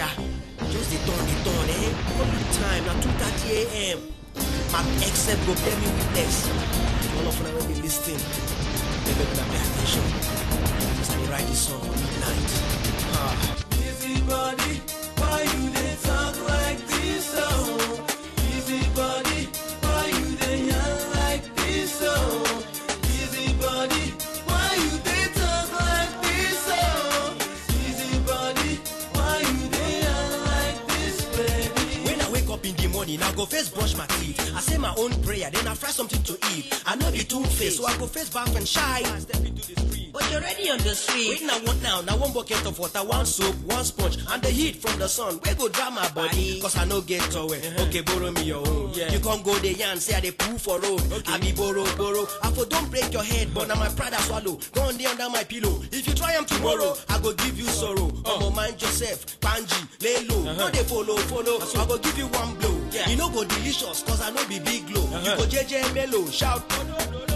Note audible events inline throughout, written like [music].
Sha. Just the turn, the turn, eh? Only time, now 2.30 a.m. My except go bear me witness. All of them will be listening. They better pay write song midnight. Ah. Easy body, why you dey go first brush my teeth. I say my own prayer, then I fry something to eat. I know be two face, so I go first bath and shy. Step into the street. But you're already on the street. Wait now, what now? Now one bucket of water, one soap, one sponge, and the heat from the sun. Where go dry my body? Cause I no get towel. Uh-huh. Okay, borrow me your own. Yeah. You can't go there and say I dey poo for road. I be borrow, borrow. I for don't break your head, but now my pride I swallow. Go on there under my pillow. If you try 'em tomorrow, I go give you sorrow. Oh. I'ma mind yourself, Panji, lay low. Uh-huh. No dey follow, follow. I go give you one blow. You know go delicious, cause I know be big glow. You uh-huh. go JJ mellow, shout.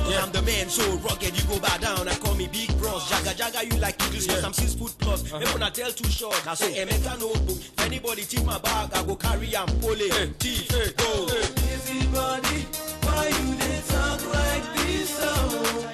I'm the man so rugged, you go bow down and call me Big Bros. Jaga Jaga, you like English, cause I'm six foot plus. Even when I tell too short, I say, Emeka notebook. If anybody tip my bag, I go carry am, pull it, thief, go. Easy body, why you dey talk like this oh?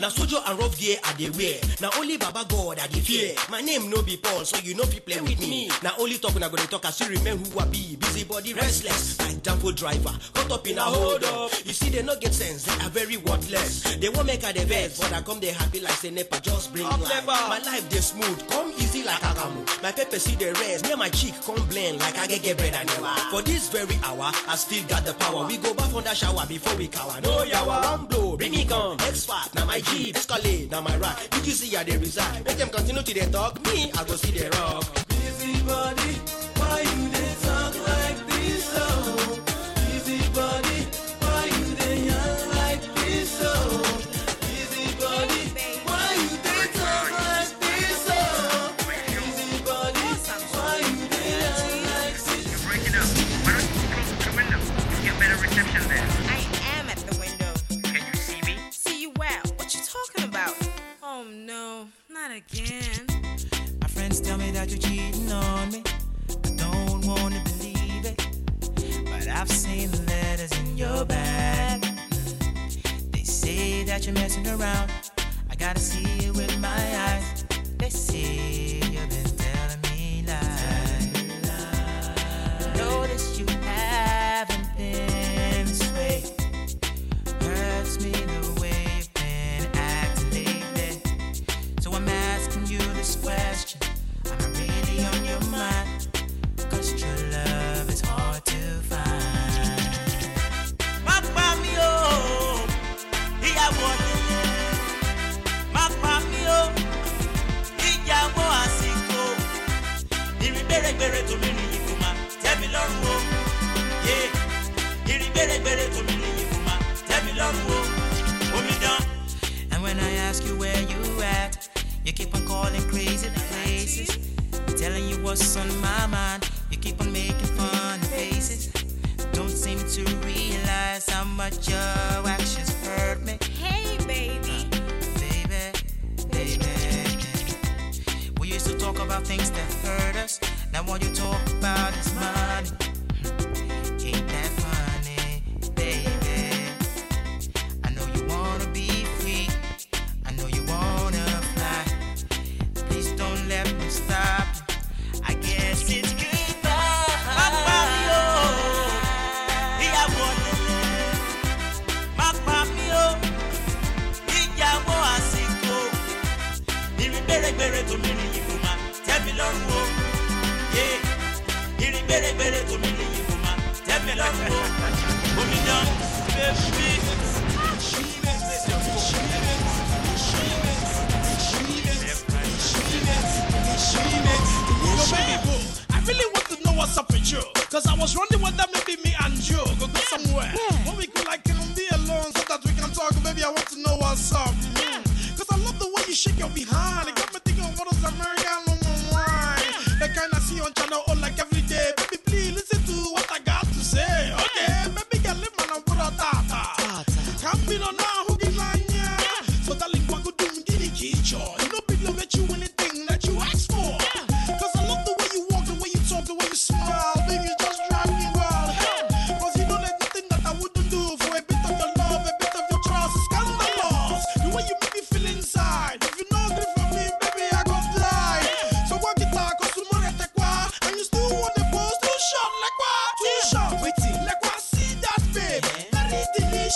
Na sojo and rough gear are dey wear. Now only Baba God I dey fear. My name no be Paul, so you no fit play with me. Now only talk una go dey talk, I still remember who I be. Busy body restless, like Danfo driver. Caught up in a hold up. You see they no get sense, they are very worthless. They won't make a the best, but I come they happy like say nepa just bring life. My life dey smooth, come easy like a akamu. My pepper see the rest, near my cheek come blend like I get get bread and never. For this very hour, I still got the power. We go back on that shower before we cower. No yawa, one blow, bring me gun. X fat, now my Jeep, Escalade, now my ride. Did you see how they reside? Make them continue to they talk, me I go see they rock. Easy body, again. My friends tell me that you're cheating on me. I don't wanna believe it, but I've seen the letters in your bag. They say that you're messing around. I gotta see it with my eyes. They say you've been telling me lies. Notice you haven't been this way. Hurts me question. Am really on your love is hard to find. Mapa mi o, ìyàwó nílé. Mapa mi o, ìyàwó àsìkò. Ìrìn gbèrègbèrè tó mi rìn yìí kò máa tẹ́ mi lọ́rùn o. Ìrìn gbèrègbèrè tó. What's on my mind, you keep on making fun faces. Don't seem to realize how much your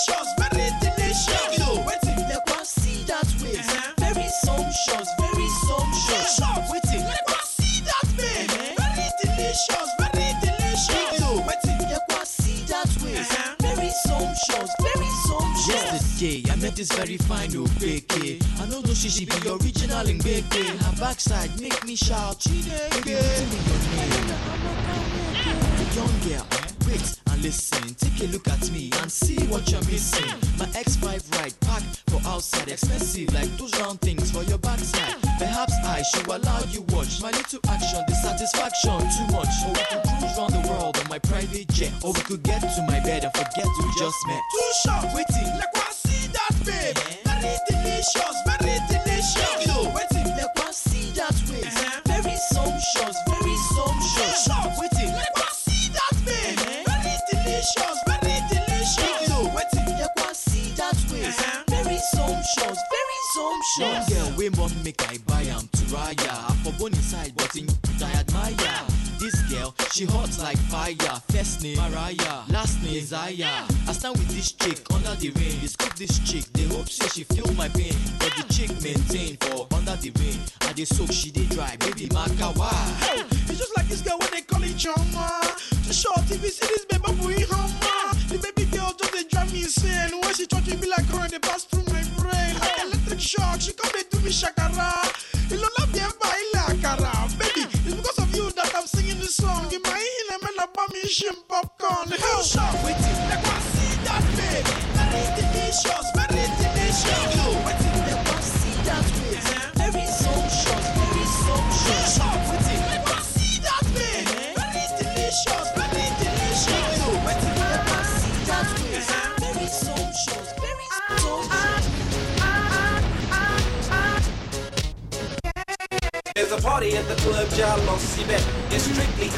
delicious, very delicious. Yo, waiting, let us see that way. Uh-huh. Very sumptuous, very sumptuous. Shop. Waiting, Let us see that way. Uh-huh. Very delicious, very delicious. Yo, waiting, let us see that way. Uh-huh. Very sumptuous, very sumptuous. Yesterday, I met this very fine Obeke. I know no she she be original in Beke. Her backside make me shout, Chineke. Baby, tell me your name. Young girl, wait and listen. Take a look at me and see what you're missing. My X5 ride packed for outside, expensive like those round things for your backside. Perhaps I should allow you watch my little action, the satisfaction too much. Or we could cruise round the world on my private jet, or we could get to my bed and forget we just met. Too short, waiting. Let us see that babe. Very delicious, very delicious. Yo, waiting, let us see that way. Uh-huh. Very sumptuous, very sumptuous. Too short, Waiting, Let sumptuous. girl, we must make I buy am to Raya. For one inside, but in I admire. This girl, she hot like fire. First name Mariah, last name Zaya. I stand with this chick under the rain. They scoop this chick, they hope say she feel my pain. But the chick maintain for under the rain. I dey soak, she dey dry, baby makawa. Hey, it's just like this girl when they call it chama. Too short, if you see this baby boy humma. The baby girl just they drive me insane. When she touch me, be like her, they pass through shock, she come do me shakara. Ilola biemba ile akara. Baby, it's because of you that I'm singing this song. In my ear, man, I buy me shim popcorn. Hell, shop, waiting, let us see that babe. Very delicious, very delicious. Yo, waiting, let us see that way. Very sumptuous, very sumptuous. Shop, waiting, let us see that delicious, very delicious. Club, Jalo Sibe. It's strictly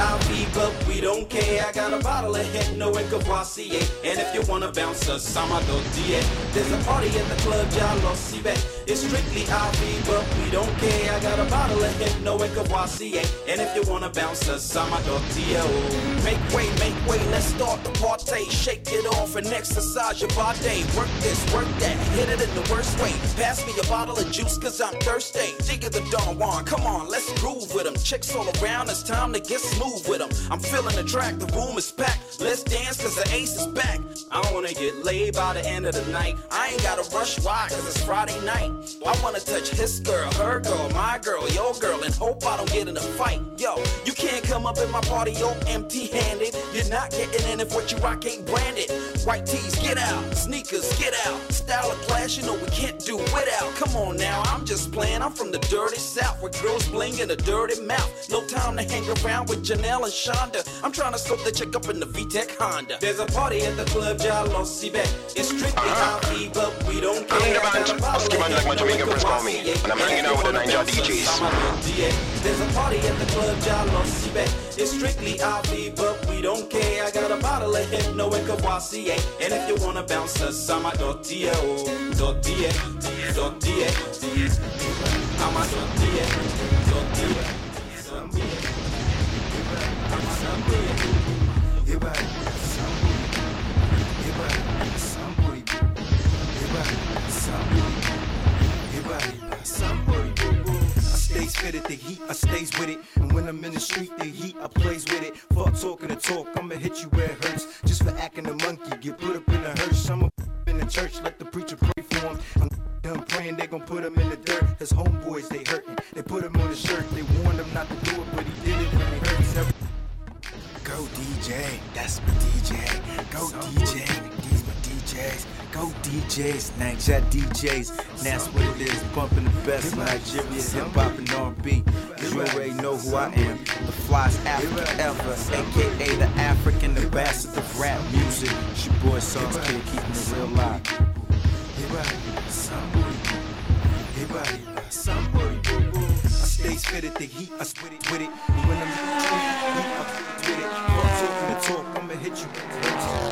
but we don't care. I got a bottle of Hypno and Courvoisier. Eh? And if you wanna bounce us, I'm a Samado Die. Eh? There's a party at the club, Jalo Sibe. It's strictly IV, but we don't care. I got a bottle of Hypno and Courvoisier. Eh? And if you wanna bounce us, I'm a Die. Make way, make way, let's start the party. Shake it off and exercise your body. Work this, work that, hit it in the worst way. Pass me a bottle of juice, cause I'm thirsty. Dig the Don Juan, come on, let's groove with them. Chicks all around, it's time to get smooth with them. I'm feeling the track, the room is packed. Let's dance, cause the ace is back. I wanna get laid by the end of the night. I ain't gotta rush, why? Cause it's Friday night. I wanna touch his girl, her girl, my girl, your girl, and hope I don't get in a fight. Yo, you can't come up in my party, yo, empty handed. You're not getting in if what you rock ain't branded. White tees, get out. Sneakers, get out. Style of class, you know we can't do without. Come on now, I'm just playing. I'm from the dirty south where girls bling in a dirty mouth. No time to hang around with Janelle and Shonda. I'm trying to scope the chick up in the VTEC Honda. There's a party at the club, Jalo Sibe. It's strictly uh but we don't care. I'm in the band. Got a bottle Husky of like my Jamaican friends call me. And I'm hanging out with the Ninja DJs. There's a party at the club, Jalo Sibe. It's strictly IV, but we don't care. I got a bottle of Hypno and Courvoisier. And if you wanna bounce us, I'm a dotie, oh, dotie, dotie. I'm a dotie, dotie. I stays fitted, the heat, I stays with it. And when I'm in the street, the heat, I plays with it. Fuck talking the talk, I'ma hit you where it hurts. Just for acting a monkey, get put up in a hearse. I'm [laughs] in the church, let the preacher pray for him. I'm [laughs] done praying, they gon' put him in the dirt. His homeboys, they hurting. They put him on the shirt, they warned him not to do it, but he did it and it hurts. Every- Go DJ, that's my DJ. Go DJ, these my DJs. Go DJs, Ninja DJs. That's what it is, bumping the best Nigerian hip hop and R&B. You already know who I am, the flyest African ever, aka the African ambassador of rap music. It's your boy Songs Kid, keeping it real live. I stays fitted, the heat, I spit it with it. When I'm hit you.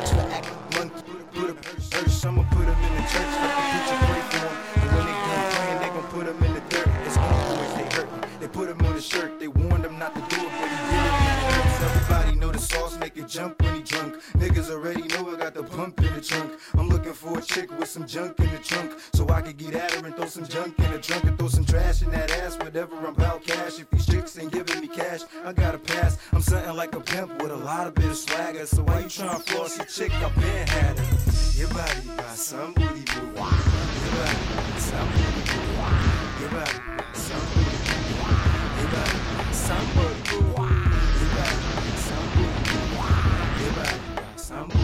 Just for acting monkey, put a hearse, I'ma put him in the church, the. And when they done praying, they gon' put him in the dirt. Homeboys, they hurting. They put on the shirt, they warned him not to do it, but he did it. Everybody know the sauce make it jump when he drunk. Niggas already know I got the pump in trunk. I'm looking for a chick with some junk in the trunk. So I could get at her and throw some junk in the trunk and throw some trash in that ass. Whatever I'm about cash. If these chicks ain't giving me cash, I gotta pass. I'm something like a pimp with a lot of bit of swagger. So why you trying to floss your chick? I've been had her. Your body by some booty boo. Your body by some booty boo. Your body by some booty up, somebody body by some up, some some.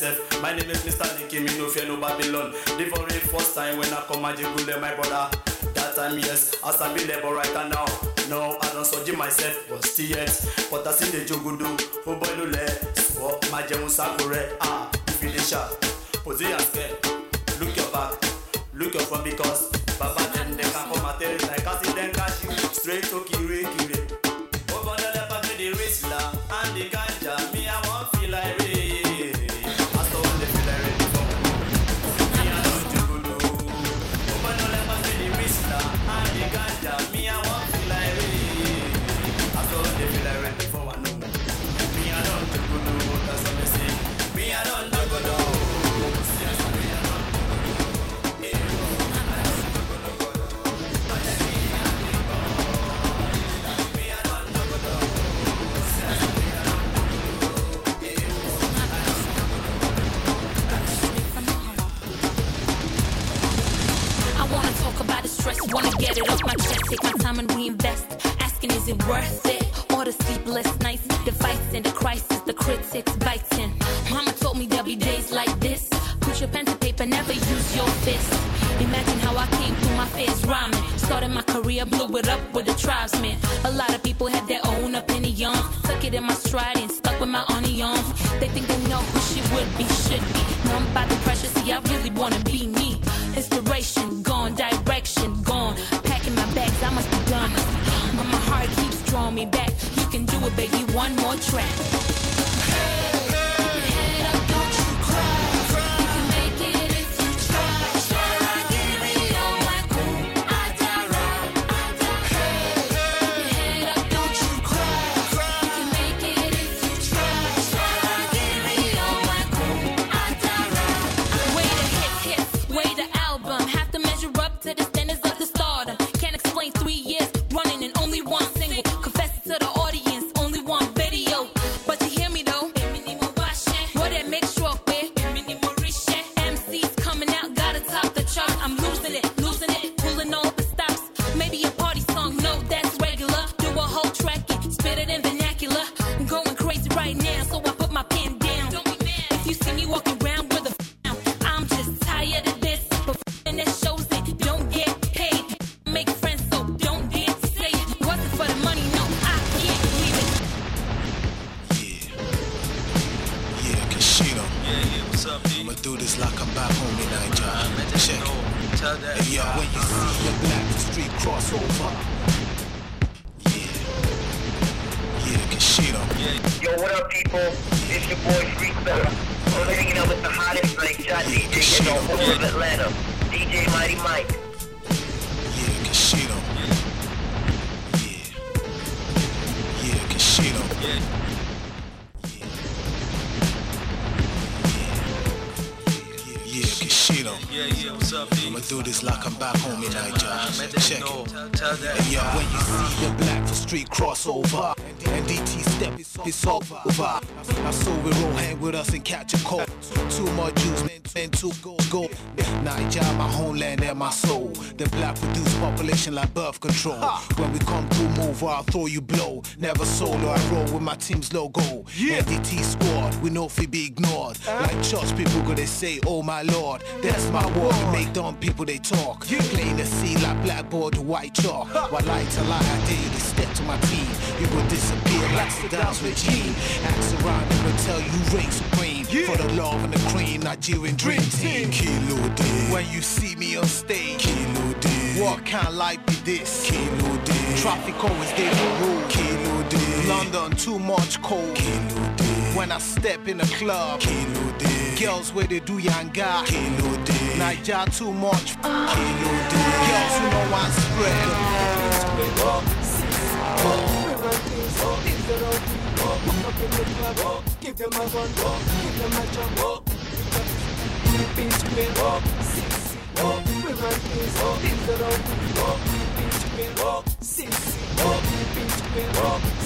myself. My name is Mr. Nicky, me no fear no Babylon. The very first time when I come, I jiggle my brother. That time, yes, as I be there, but right now, no, I don't surgery myself, but still yet. But I see the jogudu, oh boy, no le, so my jemu sakure, ah, finish up. Position scared. Look your back, look your front because Of Atlanta. DJ Mighty Mike. Yeah, Casino. Yeah. Yeah, Casino. Yeah. Yeah, Casino. Yeah, yeah, what's up, B? I'ma do this like I'm back home in Nigeria. Check it. Tell, that. Yo, when you see the black for street crossover, and NDT step it's over. I saw we roll hang with us and catch a cold. My soul. The black reduce population like birth control. When we come through, move or I'll throw you blow. Never solo, I roll with my team's logo. NDT squad, we know if we be ignored. Like church people go they say, oh my lord, that's my word. Make dumb people they talk. Playing the sea like blackboard to white chalk. While light to lie, I dare to step to my team. You will disappear like Saddam's regime. Ask around and will tell you reign supreme. For the love and the cream, Nigerian dream team. Kilo D. When you see me on stage, Kilo D. What kind of life be this? Kilo D. Traffic always there for rule. Kilo D. London too much cold. Kilo D. When I step in a club, Kilo D. Girls where they do yanga. Kilo D. Niger too much. Kilo D. Girls who know one spread. Give them a run, give them a jump. Beat square, six, we run things, things that are good. Beat square, six, beat square, six,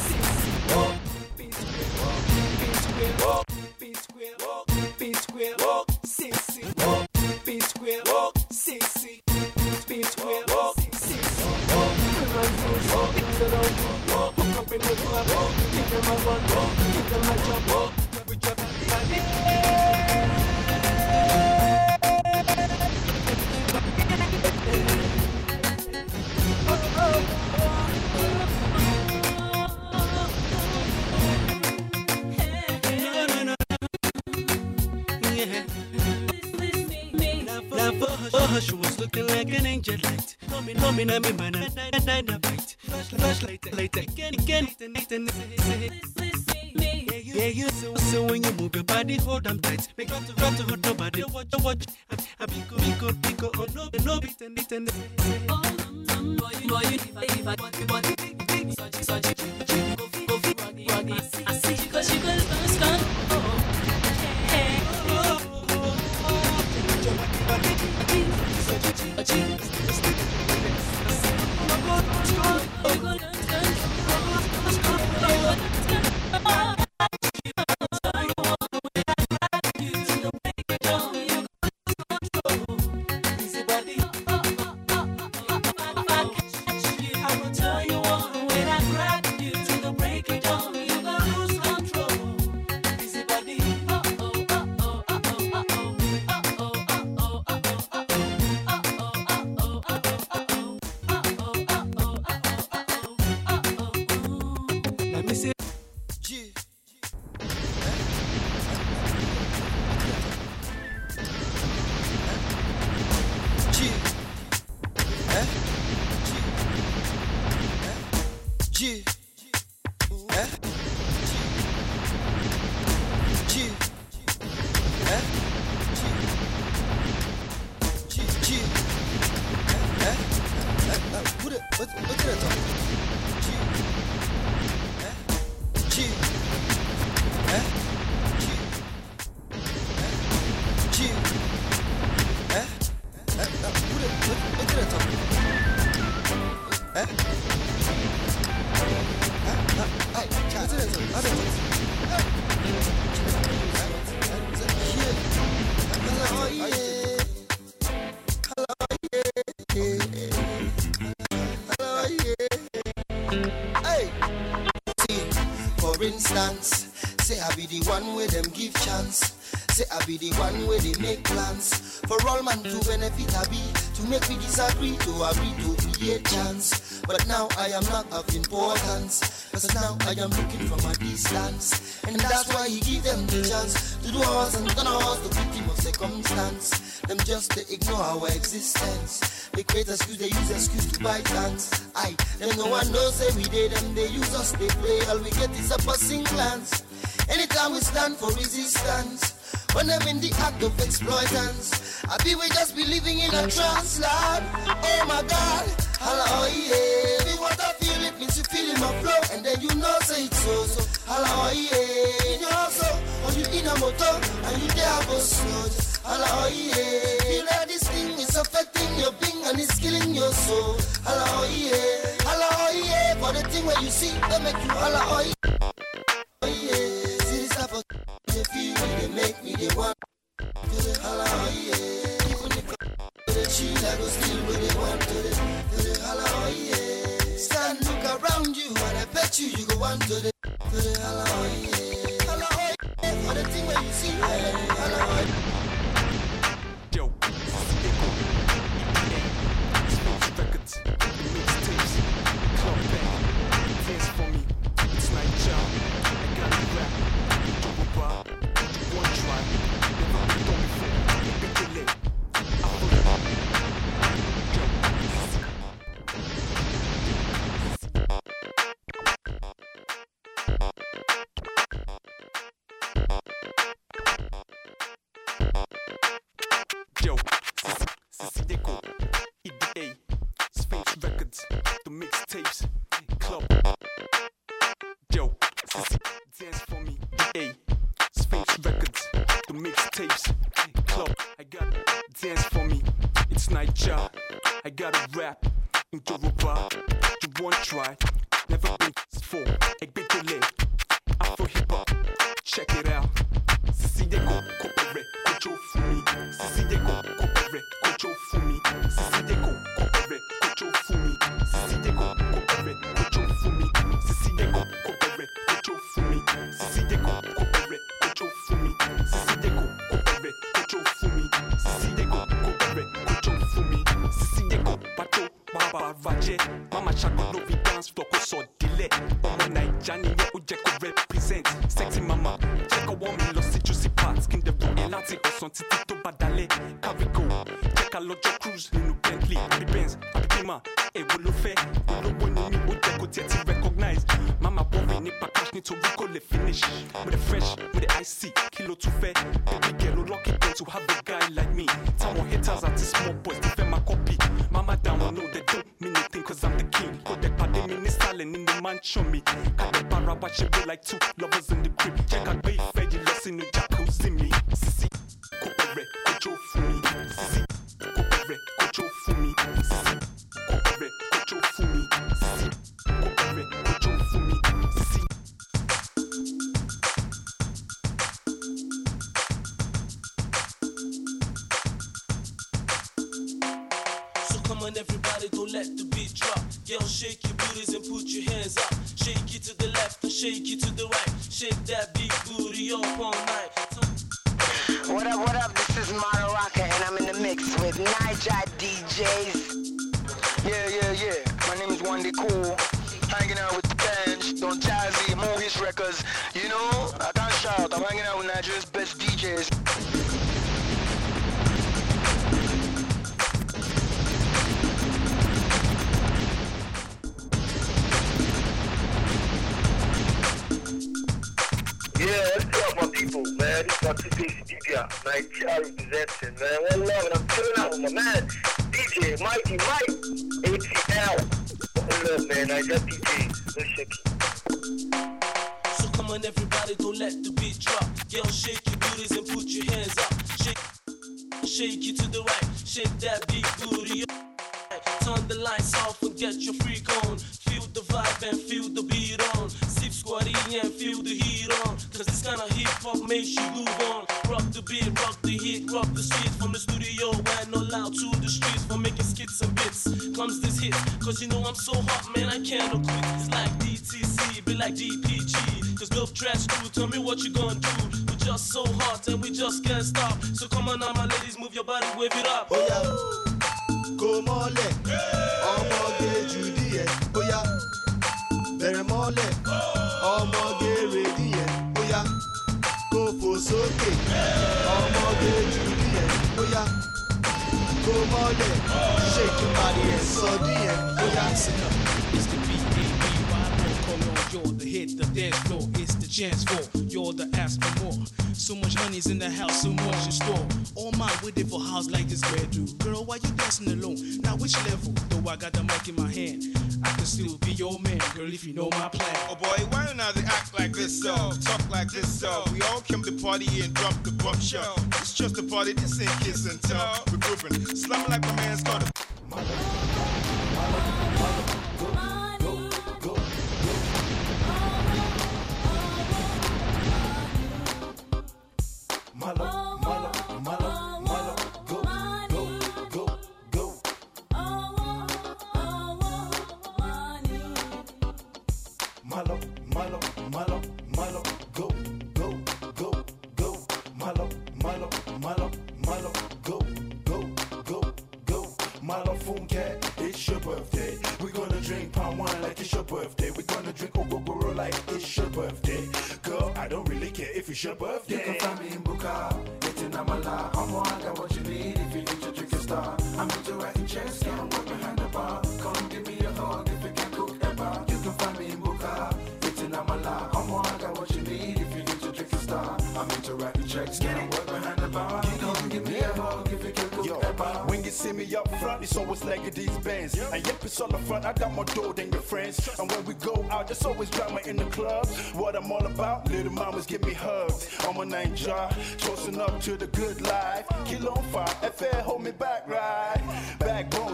say I be the one where them give chance. Say I be the one where they make plans. For all man to benefit I be, to make me disagree, to agree to create chance. But now I am not of importance. Cause now I am looking from a distance. And that's why he give them the chance to do us and turn us the victim of circumstance. Them just they ignore our existence. They create excuse, they use excuse to buy thanks. Them no one knows say we did them, they use us, they play. All we get is a passing glance. Anytime we stand for resistance, when I'm in the act of exploitance. I be we just be living in a trance, Lord. Oh my God, holla oh yeah. Me what I feel it means you feeling my flow, and then you know say it's so so. Holla oh yeah. In your oh, or you in a motor, and you there go slow. Just holla oh yeah. Feel that this thing is affecting your being and it's killing your soul. Holla oh yeah. For the thing where you see, they make you holla oh yeah. Oh yeah. See this type of they feel me, they make me, they want to the holla oh yeah. Even if I the chill, I go still where they want to the to the holla oh yeah. Stand look around you, and I bet you you go want to the to the holla oh yeah. Holla oh yeah. For the thing where you see, I let you holla oh yeah. gotta rap. A Bentley, àbí Benz, àbí Beamer. Èwo ló fẹ́? Olówó ni mí, ó jẹ́ kó tiẹ̀ ti recognize. Mama worry nípa cash nítorí kò lè finish. Mo dey fresh, mo dey icy, kí ló tún fẹ́? Baby girl, ó lucky girl to have a guy like me. Táwọn haters àti small boys ti fẹ́ máa copy. Mama down, no, they don't mean anything cause I'm the king. Kò dẹ̀ pàdé mi nísàlẹ̀ nínú mansion mi. Kàdé para wa ṣe bí like two lovers in the crib. Jẹ́ ká gbé Beat, rock the hit, rock the street from the studio and all out to the streets for making skits and bits. Comes this hit, cause you know I'm so hot, man, I can't quit. It's like DTC, be like DPG. Cause love trash crew, tell me what you gonna do. We're just so hot and we just can't stop. So come on now, my ladies, move your body, wave it up. Oh yeah. Sunday. Shake your body and Sunday and Oyasaka. It's the BDBY, call on you to hit the dance floor. It's the chance for you're the ask for more. So much money's in the house, so much in store. All my waiting for house like this bedroom. Girl, why you dancing alone? Now which level? Though I got the mic in my hand, I can still be your man, girl, if you know my plan. Oh boy, why you not act like this so? Talk like this so? We all came to party and drop the bump show. It's just a party, this ain't kiss and tell. We're grouping, slumming like my man's called Malo, 快乐。Into writing checks, can't work behind the bar. Come give me a hug if you can cook Yo, when you see me up front, it's always like these bands. And yep, it's on the front, I got more dough than your friends. And when we go out, there's always drama in the club. What I'm all about, little mamas give me hugs. I'm a ninja, toasting up to the good life. Kill on fire, FL, hold me back, right?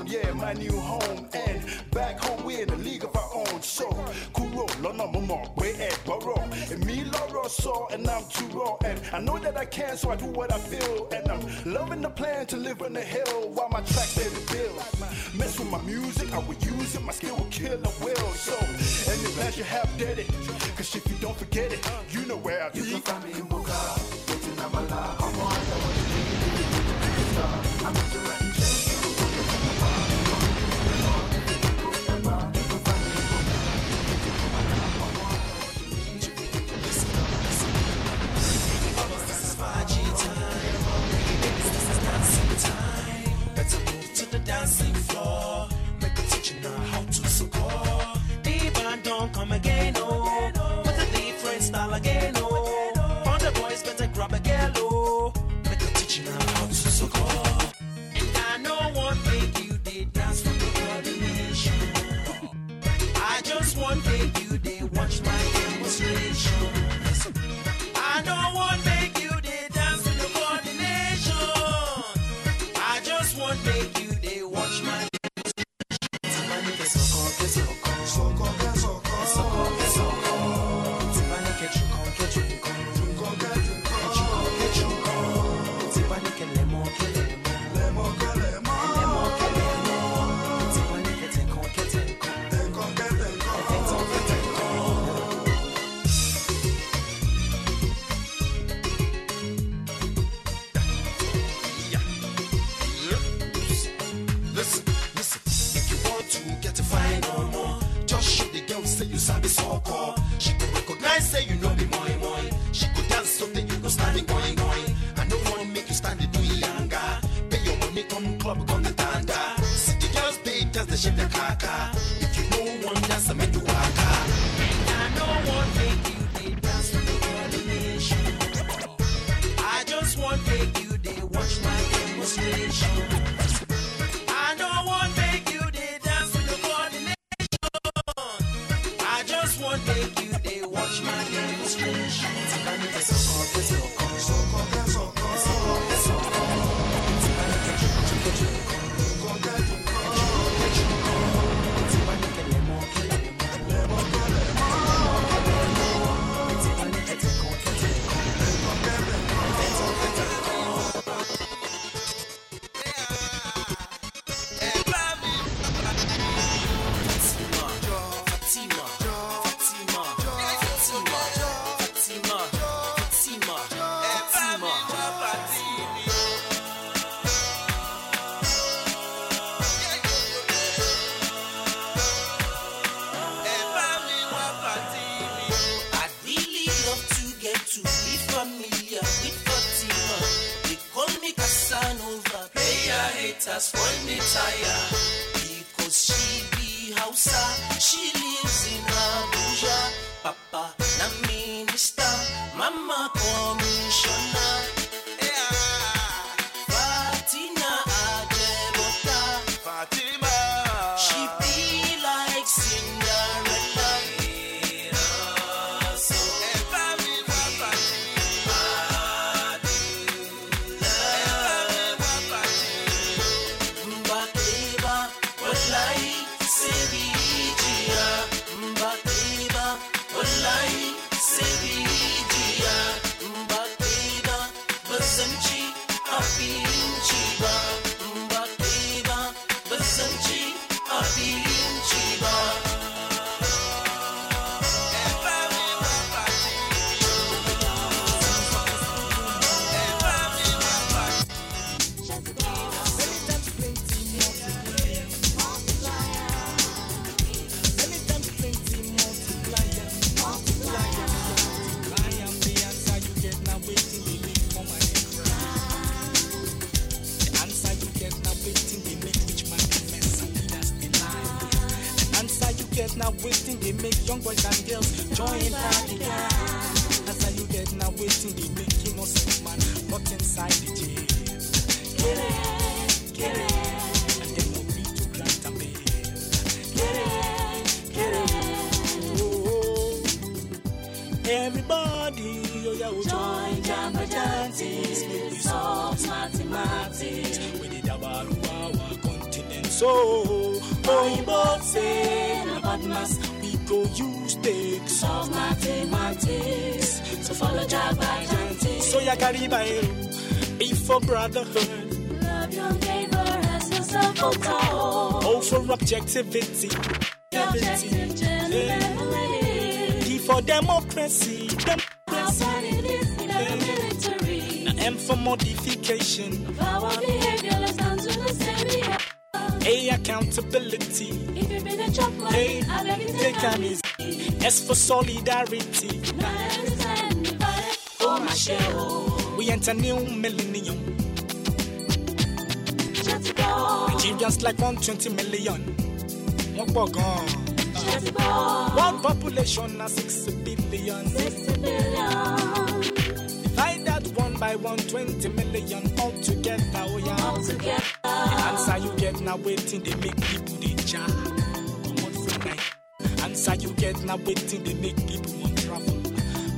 Yeah, my new home. And back home, we're in a league of our own. So, Kuro, Lona Momo, we at Borough. And me, Laura saw, and I'm too raw. And I know that I can, so I do what I feel. And I'm loving the plan to live on the hill while my tracks they build. Mess with my music, I will use it. My skill will kill a will. So, any plans you have, did it. Cause if you don't forget it, you know where I be. You can find me in Buka, it's in Amala. I'm on, I got what you need if you need to drink a star. I'm into writing checks, can't dancing floor. Democracy. How Democracy. bad it is in the military. Now M for modification. Power behavior less down to the stereo. A accountability. If you've been a chop Hey, I beg you take time. easy. S for solidarity. Oh, my shell. Oh. We enter new millennium. Nigerians like 120 million. Wọ́n pọ̀ gan-an. World population na 6 billion. 60 billion. Divide that one by 120 million all together. Oh yeah. All together. The answer you get now waiting they make people they jar. Answer you get now waiting they make people want travel.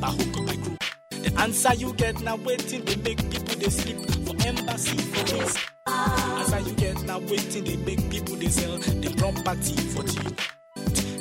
By hook or by crook. The answer you get now waiting they make people they sleep for embassy for this. Answer you get now waiting they make people they sell the property for cheap.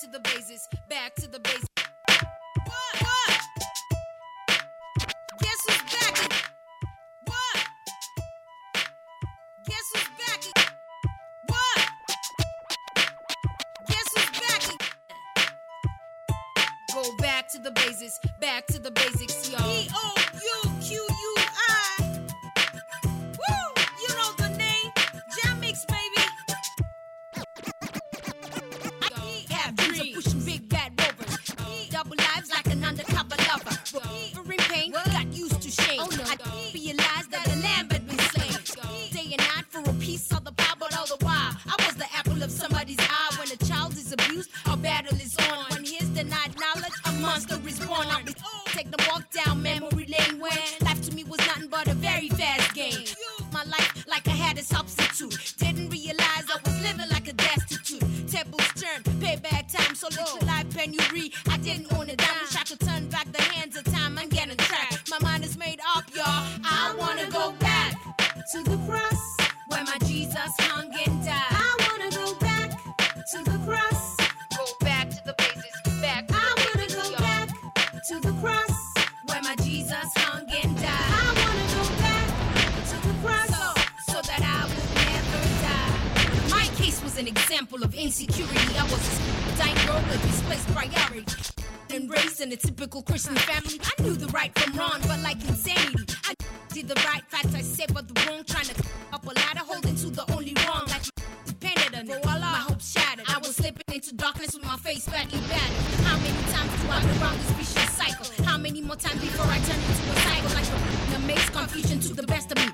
to the bases, back to the basics. Christian family, I knew the right from wrong, but like insanity, I did the right facts, I said but the wrong, trying to up a ladder, holding to the only wrong, like depended on it. My hopes shattered. I was slipping into darkness with my face badly battered. How many times do I go around this vicious cycle? How many more times before I turn into a cycle? Like a, an amazed confusion to the best of me.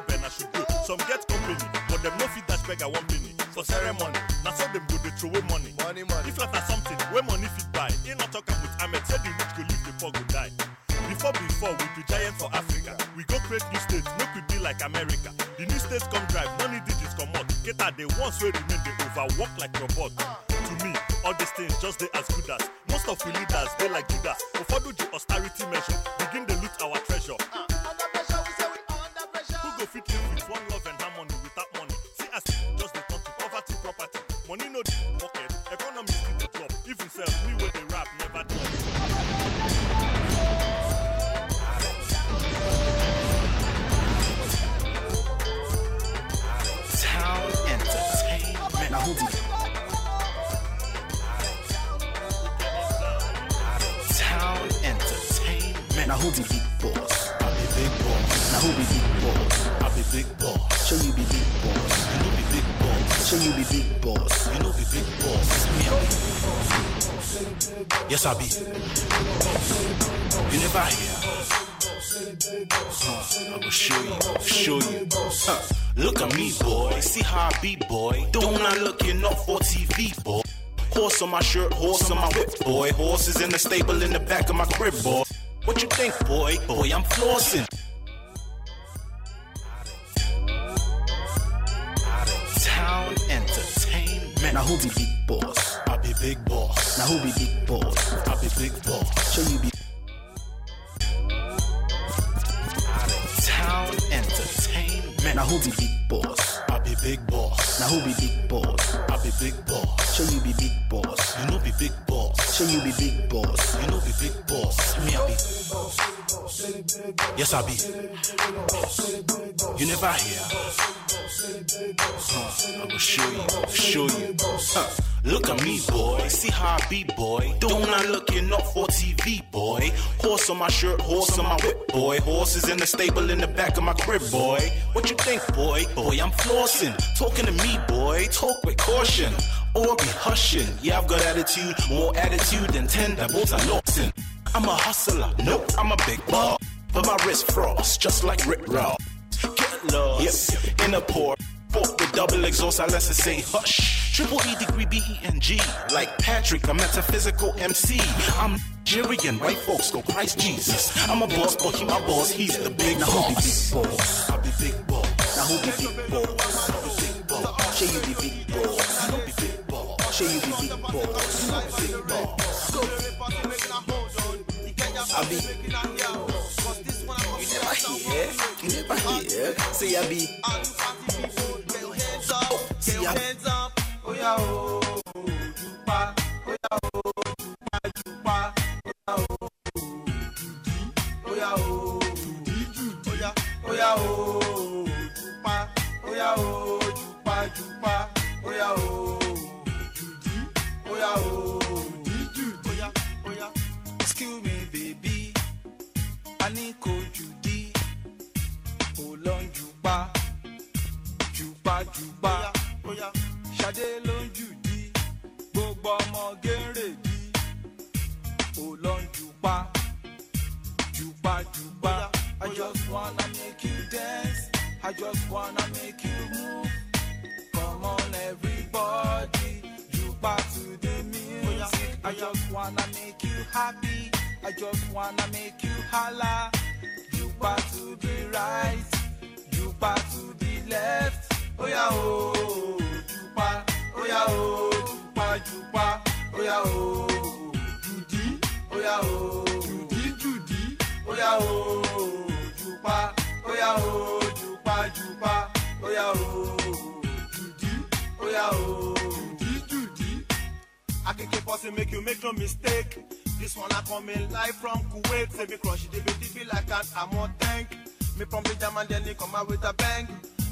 Kesi be ye ben I should go. Some get company, but them no fit dash beg a one penny. For ceremony, na so them go dey throw away money. Money, money. If not na something, where money fit buy. He not talk am with Ahmed, say the rich go live, the poor go die. Before before we be giant for Africa. We go create new states, make we be like America. The new states come drive, no need digits come out. Get out the ones where remain they overwork like robot. To me, all these things just they as good as most of we leaders they like Judas. Follow the austerity measure, Yes I be. You never hear. Huh, I will show you, show you. Huh. Look at me, boy. See how I be, boy. Don't I look enough for TV, boy? Horse on my shirt, horse on my whip, boy. Horses in the stable in the back of my crib, boy. What you think, boy? Boy, I'm flossing. Town entertainment. Now who be big boss? Big boss. Now who be big boss? I be big boss. Show you be. Out of town entertainment. Now who be big boss? I be big boss. Now who be big boss? I be big boss. Show you be big boss. You know be big boss. Show you be big boss. You know be big boss. Me I be. Yes I be. You never hear. Huh, I will show you, show you. Huh. Look at me, boy. See how I be, boy. Don't I look enough for TV, boy? Horse on my shirt, horse on my whip, boy. Horses in the stable in the back of my crib, boy. What you think, boy? Boy, I'm flossing. Talking to me, boy. Talk with caution. Or be hushing. Yeah, I've got attitude, more attitude than ten doubles I lost I'm a hustler, nope, I'm a big ball. But my wrist frost, just like Rick Ross. Get lost, yep, in a port. Fork with double exhaust, I let it say hush. Triple E degree B E N G. Like Patrick, a metaphysical MC. I'm Nigerian, white folks go Christ Jesus. I'm a boss, but he my boss, he's the big Now who be big boss? I be big boss. Now who be big boss? I be big boss. Say you be big boss. I be big boss. Say you be big boss. I be big boss. I be. You never hear. Say I be. See up. Oh yeah, oh, jupa. Oh yeah, oh, jupa, jupa. Oh yeah, oh, Judy. Oh yeah, oh, Judy, Judy. Oh yeah, oh yeah, oh, jupa. Oh yeah, oh, jupa, jupa. Oh yeah, oh, Judy. Oh yeah, oh, Judy, Judy. Oh yeah, oh yeah. Excuse me, baby. I need. Hold jupa. Oh yeah. Ṣadé ló ń jùdí, gbogbo ọmọge ń rèdí. Ò lọ ń jùpá, jùpá, jùpá. I just wanna make you dance, I just wanna make you move. Come on everybody, jùpá to the music. I just wanna make you happy, I just wanna make you holla. Jùpá to the right, jùpá to the left. Oh yeah, oh, jupa, oh yeah, oh, jupa, jupa, oh yeah, oh, Judy, oh yeah, oh, Judy, Judy, oh yeah, oh, jupa, oh yeah, oh, jupa, jupa, oh yeah, oh, Judy, oh yeah, oh, Judy, Judy. I can keep us make you make no mistake. This one I come in live from Kuwait. Say me crush it, baby, feel like an ammo tank. Me the jam and then they come out with a bang.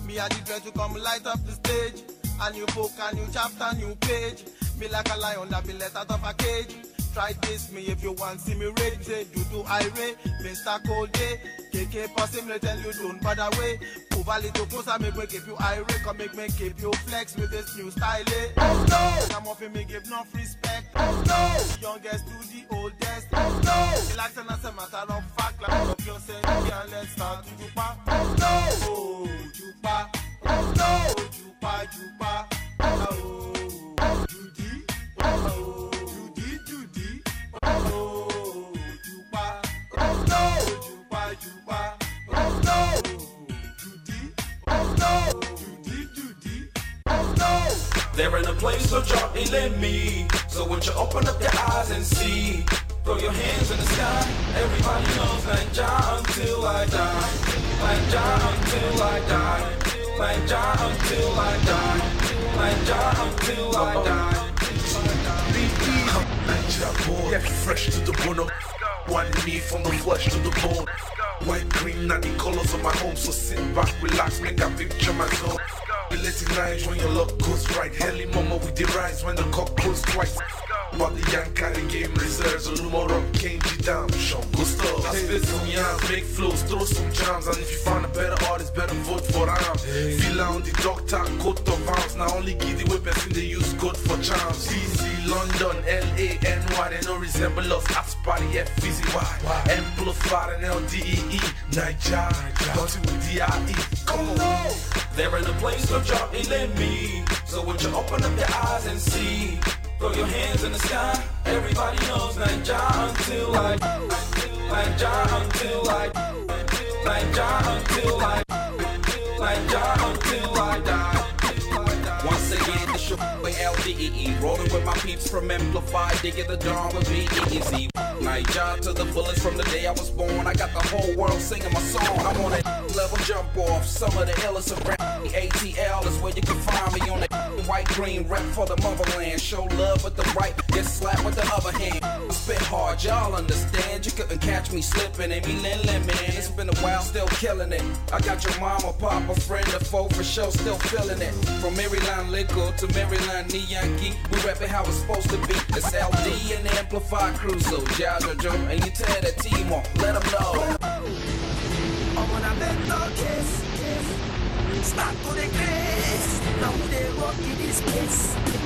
Me and the dread to come light up the stage. A new book, a new chapter, new page. Me like a lion that be let out of a cage. Try this me if you want see me rage. Say do do irate, Mr. Cold Day. KK pass him, let tell you don't bother way. Move a little closer, make me keep you irate. Come make me keep you flex with this new style. eh. Oh no! Come off and me give enough respect. No! The youngest to the oldest. Oh no! It like an a matter of fact. Like up yourself, yeah, let's start to jupa. Oh no! Oh, jupa. Oh no! Oh, jupa, jupa. Oh, They're in a place so drop and me. So would you open up your eyes and see? Throw your hands in the sky. Everybody knows like Jah until I die. Like Jah until I die. Like Jah until I die. Like Jah until I die. Niger boy, yeah, fresh to the bone. One me from the flesh to the bone. White, green, not the colors of my home. So sit back, relax, make a picture my zone. Let it nice when your luck goes right. Helly mama we the rise when the cock goes twice. But the Yankari game reserves, Olumo rock, Kenji down, Sean Gustav. I spit some yams, make flows, throw some jams. And if you find a better artist, better vote for Ram. Feel on the doctor, coat of arms. Now only give the weapons in the use code for charms. DC, London, LA, NY, they no resemble us. Aspari, FVZY, Amplified and LDEE, Niger, Dirty with DIE. Come on. They're in a place so drop and let me. So would you open up your eyes and see? Throw your hands in the sky. Everybody knows like Jah until I like Jah until I like Jah until like Jah your LDEE. Rolling with my peeps from Amplify, digging the dawn with easy. Night job to the fullest from the day I was born. I got the whole world singing my song. I'm on that level jump off. Some of the illest around. ATL is where you can find me on the white green rep for the motherland. Show love with the right, get slapped with the other hand. Spit hard, y'all understand. You couldn't catch me slipping. Ain't me lin man. It's been a while, still killing it. I got your mama, papa, friend, a foe for sure, still feeling it. From Maryland Liquor to Maryland Neon Geek, we rapping how it's supposed to be. It's LD and Amplify Crew, so Jah Jojo, and you tell that team on, let them know. I'm on a mental case. Start to the grace. Now they rock in this place?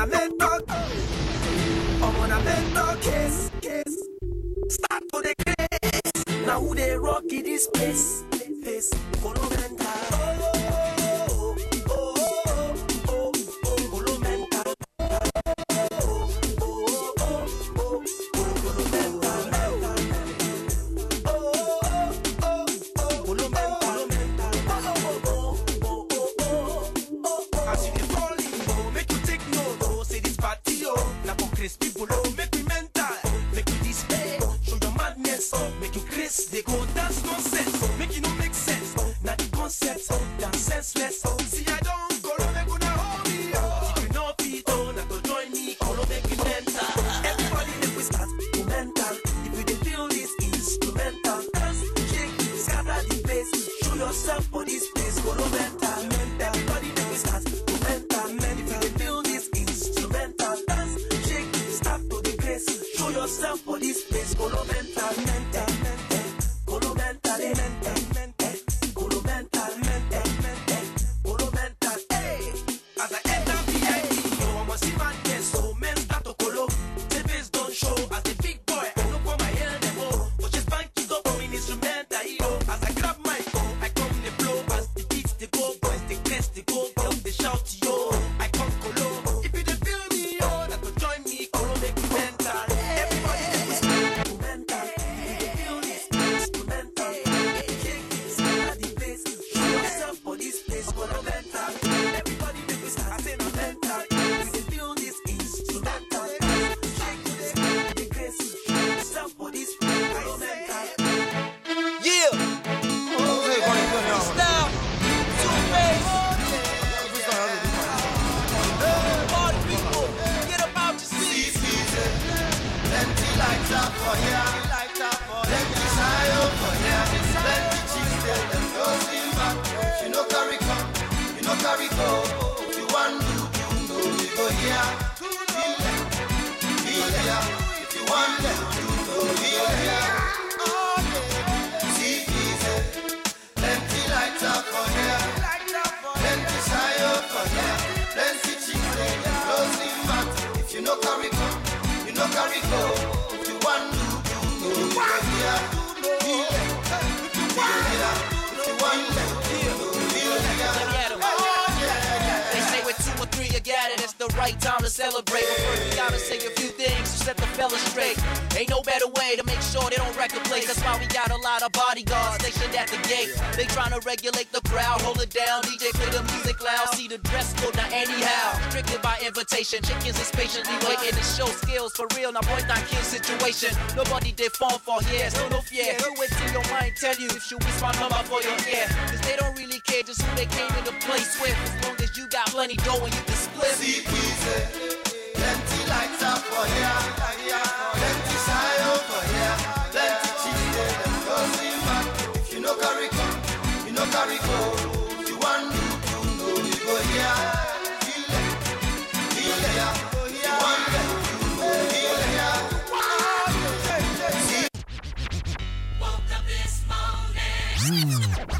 na mentor. I'm on a mentor case, case. Start to the case. Now who they rock in this place, place. Colombia. う。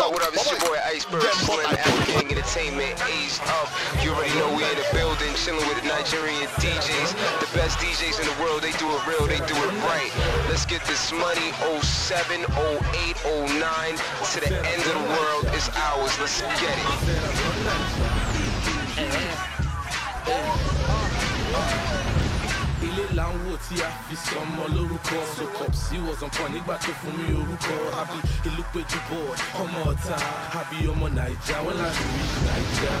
What up, what up? It's your boy Iceberg jẹ́ ń bọ́ Slim, ta African Entertainment, aged up. You already know we in the building, chilling with the Nigerian DJs, the best DJs in the world. They do it real, they do it right. Let's get this money. 07, 08, 09 to the end of the world. It's ours. Let's get it. Ilé là tí a fi sọmọ lórúkọ sokop sí wọ̀sán kan nígbà tó fún mi orúkọ àbí ìlú péjú bọ̀ ọmọ ọ̀tá àbí ọmọ naija wọn láti rí naija.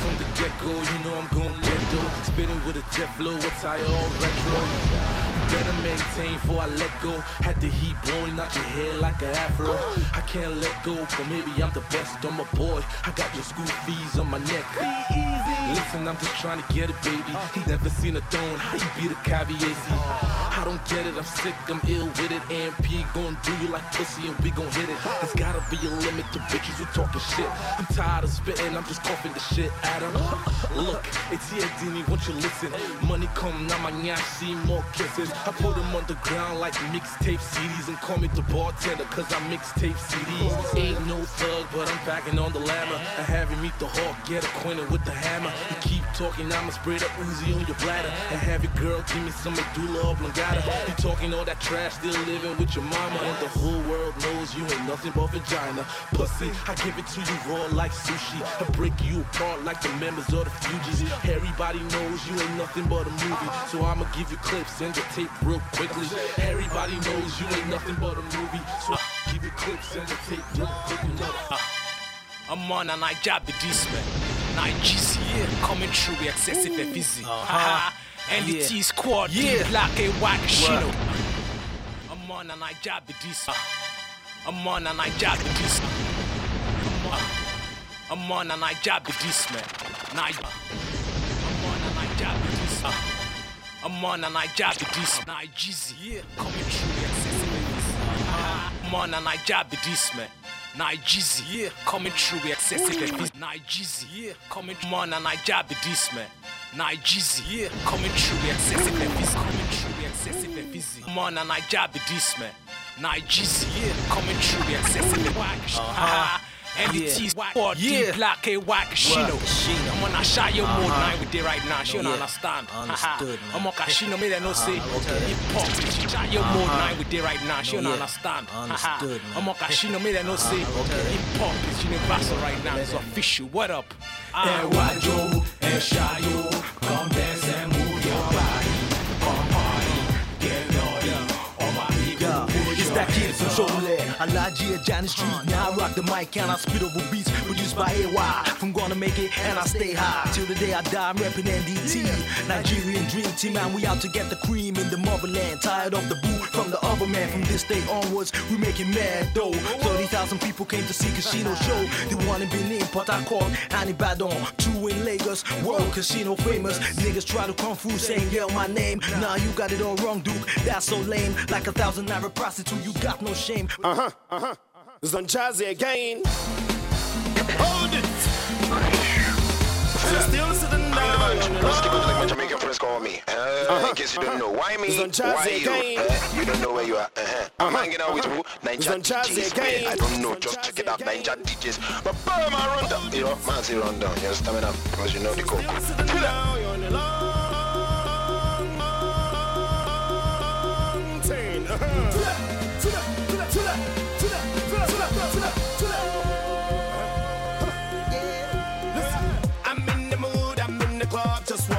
from the get go you know i'm gon' get dough spinning with a jet flow tire all retro. Better maintain before I let go. Had the heat blowing out your hair like an afro. I can't let go, but maybe I'm the best. I'm a boy. I got your school fees on my neck. Be easy. Listen, I'm just trying to get it, baby. Uh. He never seen a throne. How you beat a caviar? I don't get it. I'm sick. I'm ill with it. AMP gon' do you like pussy, and we gon' hit it. There's gotta be a limit to bitches who talking shit. I'm tired of spitting. I'm just coughing the shit at 'em. Look, it's here, Dini. Won't you listen? Money come now, my nyash see more kisses. I put them on the ground like mixtape CDs and call me the bartender, cause I mixtape CDs. Ain't no thug, but I'm backing on the ladder. I have you meet the hawk, get acquainted with the hammer. You keep talking, I'ma spray the Uzi on your bladder. And have your girl give me some medulla oblongata. You talking all that trash, still living with your mama. And the whole world knows you ain't nothing but vagina. Pussy, I give it to you raw like sushi. I break you apart like the members of the Fugees. Everybody knows you ain't nothing but a movie. So I'ma give you clips and the tape real quickly. Everybody knows you ain't nothing but a movie. So I'll give you clips and the tape real quickly. Ah. I'm on and I jab with this man. Nigeria yeah, coming through with excessive and busy. Uh-huh. NDT Yeah. squad, Yeah. yeah. black and white Word. Shino. I'm on and I jab with this. Ah. I'm on and I jab with this. I'm on, ah. I'm on and I jab with this man. Now, I'm on and I jab with this. Nigeria yeah, coming through with excessive and busy. I'm on and I jab this man. Nigeria, yeah, coming through with excessive and busy. Nigeria, yeah, coming through man and I jab this man. Nigeria, yeah, coming through with excessive and. Coming through with excessive busy. Man and I jab this man. Nigeria, yeah, coming through with excessive and the Yeah. Or Yeah. D black, A white, Kashino. Kashino. I'm on a shy your mode Uh-huh. now with it right now. She don't yeah. understand. Understood, man. I'm on Kashino, me they no [laughs] say Uh-huh, okay. hip hop. She shy your mode Uh-huh. now with it right now. She don't understand. Understood, man. I'm on Kashino, me they no say [laughs] Uh-huh, hip hop is universal right now. It's official. What up? Eh, wajo, eh, shayo, come dance and move your body. Come party, get naughty. All my people, It's that kid from up. Chole, Alaji at Johnny Street. Now I rock the mic and I spit over beats produced by AY. From gonna make it and I stay high till the day I die. I'm repping NDT, Nigerian dream team, and we out to get the cream in the motherland. Tired of the boot from the other man. From this day onwards, we make it mad though. Thirty thousand people came to see Casino [laughs] show. The one in Benin, Port Harcourt, and Ibadan. Two in Lagos, world casino famous. Niggas try to kung fu saying yell my name. Nah, you got it all wrong, Duke. That's so lame. Like a thousand naira prostitute, you got no shame. Uh huh, uh huh. Zanchazi again. Hold it. I'm the bunch. Let's keep it like my Jamaican friends call me. Uh, In case you don't know. Why me? Why you? again. Uh, you don't know where you are. Uh-huh. I'm hanging out with who? Ninja DJs. again. man. I don't know. Just check it out. Ninja DJs. But boom, I run down. You know, man, say run down. You understand me now? Because you know the code. Just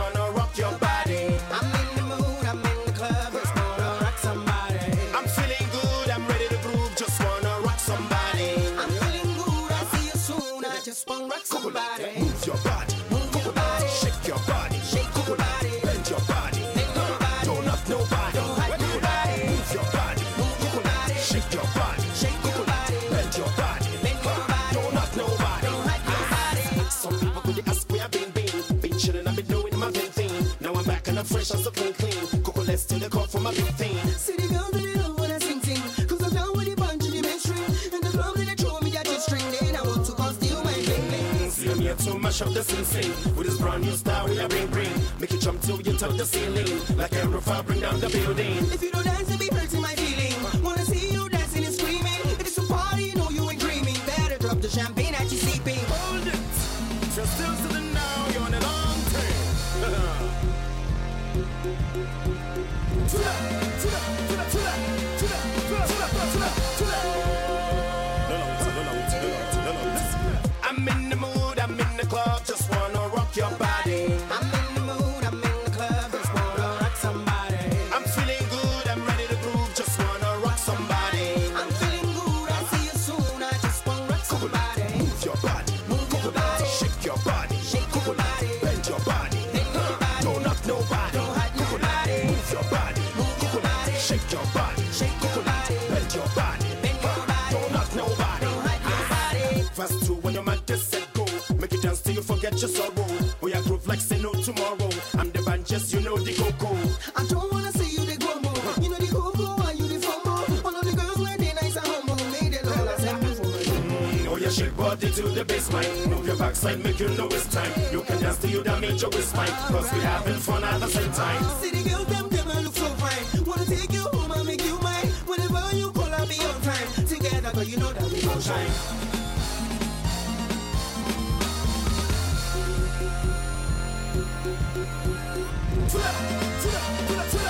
Coco, the call for my big thing. City girls, they love when I sing, sing. Cause I'm down with the bunch in the mainstream. In the club, they throw me that G-string. Then I want to come steal my bling, bling. See I'm here to mash up the scene, scene. With this brand new style, we are bring, bring. Make it jump till you touch the ceiling. Like a roof, bring down the building. If you don't dance, when your man just said go, make it dance till you forget your sorrow. Oh yeah, groove like say no tomorrow. I'm the band, just you know the coco. I don't wanna see you the grumble. You know the coco, and you the fumble. All of the girls when they nice and humble, made it all I before. Mm, oh yeah, shake body to the baseline. Move your backside, make you know it's time. You can dance till you damage your spine, cause we having fun at the same time. City girls, them them look so fine. Wanna take you home and make you mine. Whenever you call, I'll be on time. Together, girl, you know that we gon' shine. To the, put the, put the,